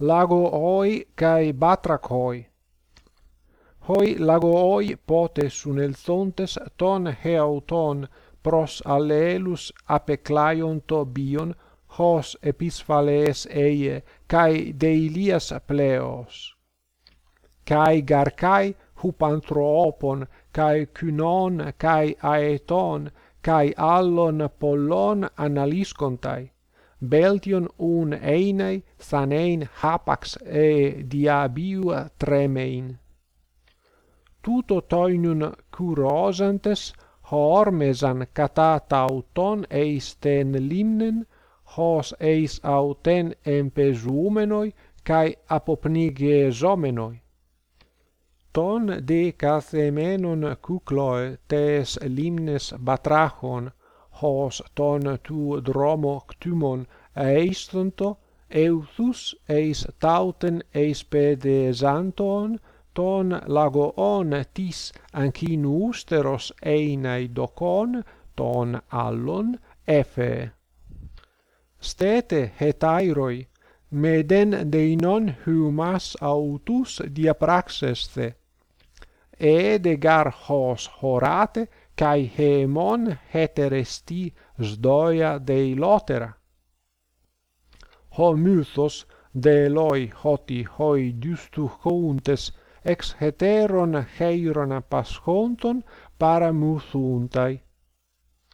lago oi kai batrakoi Hoi lago oi pote sun el thontes ton heauton pros alleelus apeclaionto bion hos episphales eie kai deilias pleos. kai garkai hupanthroopon kai kynon kai aeton kai allon pollon analiscontai Beltion un einei sanein hapax e diabia tremein. Tuto toinun curosantes hormesan catatauton eis ten limnen, hos eis auten empesumenoi, cae apopnigesomenoi. Ton de cathemenon cucloe tes limnes batrachon, hos ton tu dromo ctumon eistonto euthus eis tauten eis pedesanton ton lagoon tis ancinousteros einai docon ton allon efe. Stete hetairoi meden deinon humas autus diapraxeste. E de gar hos horate kai hemon heteresti sdoia dei lotera. Ho mythos de loi hoti hoi dystu hountes ex heteron heiron paschonton para muthuntai